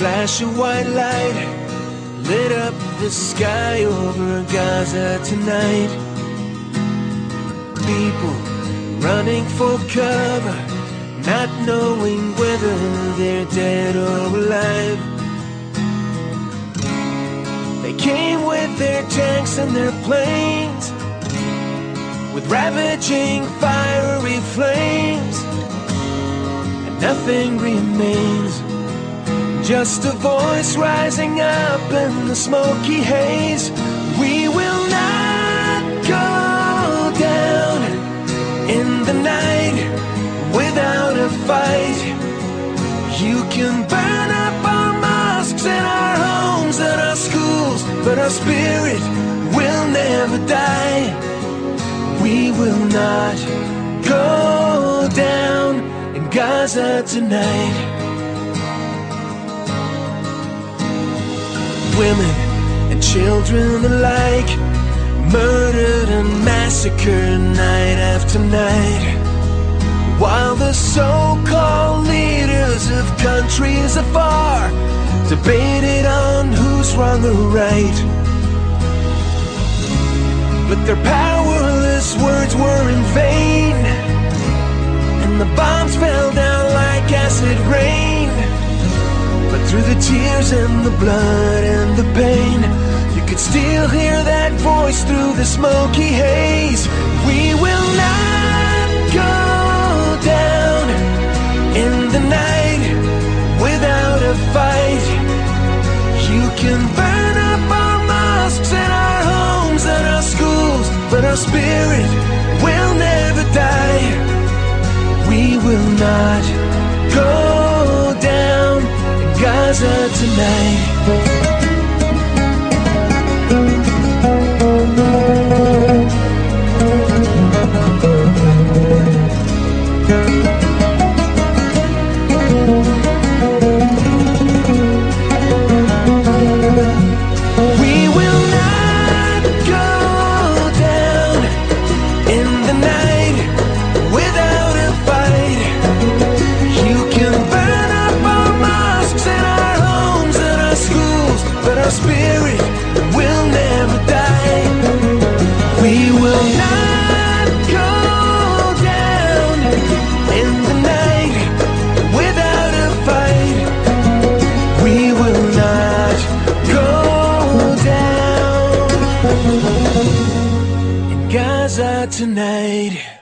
flash of white light lit up the sky over Gaza tonight. People running for cover, not knowing whether they're dead or alive. They came with their tanks and their planes, with ravaging fiery flames, and nothing remains. Just a voice rising up in the smoky haze. We will not go down in the night without a fight. You can burn up our mosques and our homes and our schools, but our spirit will never die. We will not go down in Gaza tonight. Women and children alike murdered and massacred night after night. While the so-called leaders of countries afar debated on who's wrong or right. But their powerless words were in vain, and the bombs fell down like acid rain. But through the tears and the blood still hear that voice through the smoky haze. We will not go down in the night without a fight. You can burn up our mosques and our homes and our schools, but our spirit will never die. We will not go down in Gaza tonight. tonight.